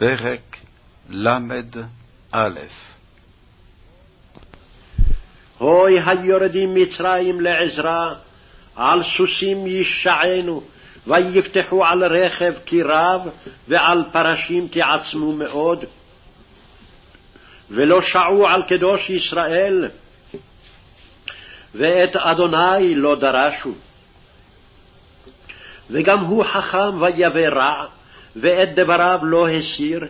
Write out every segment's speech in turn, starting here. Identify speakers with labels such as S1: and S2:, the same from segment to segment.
S1: פרק ל"א
S2: הוי היורדים מצרים לעזרה, על סוסים ישענו, ויפתחו על רכב כי רב, ועל פרשים כי עצמו מאוד. ולא שעו על קדוש ישראל, ואת אדוני לא דרשו. וגם הוא חכם ויבא רע, ואת דבריו לא הסיר,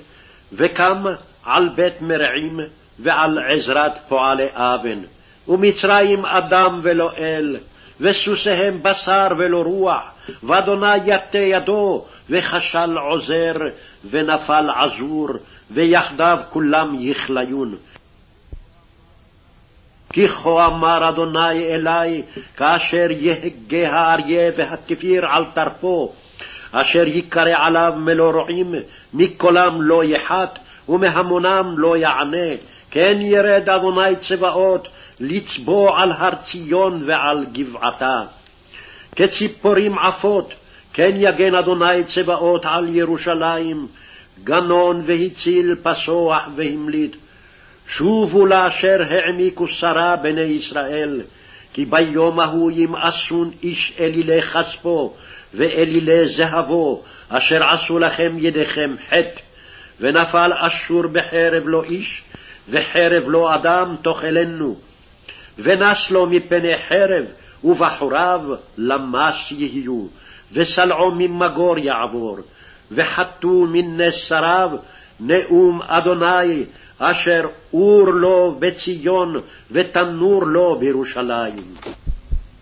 S2: וקם על בית מרעים ועל עזרת פועלי אבן. ומצרים אדם ולא אל, וסוסיהם בשר ולא רוח, ואדוני יטה ידו, וכשל עוזר, ונפל עזור, ויחדיו כולם יכליון. כי כה אמר אדוני אלי, כאשר יהגה האריה והכפיר על טרפו, אשר יקרא עליו מלוא רועים, מקולם לא יחת, ומהמונם לא יענה, כן ירד אדוני צבאות, לצבוע על הר ציון ועל גבעתה. כציפורים עפות, כן יגן אדוני צבאות על ירושלים, גנון והציל פסוח והמליט. שובו לאשר העמיקו שרה בני ישראל, כי ביום ההוא ימאסון איש אלילי כספו, ואלילי זהבו, אשר עשו לכם ידיכם חטא, ונפל אשור בחרב לא איש, וחרב לא אדם תאכלנו. ונס לו מפני חרב, ובחוריו למס יהיו, וסלעו ממגור יעבור, וחטאו מנס שריו, נאום אדוני, אשר אור לו בציון, ותנור לו בירושלים.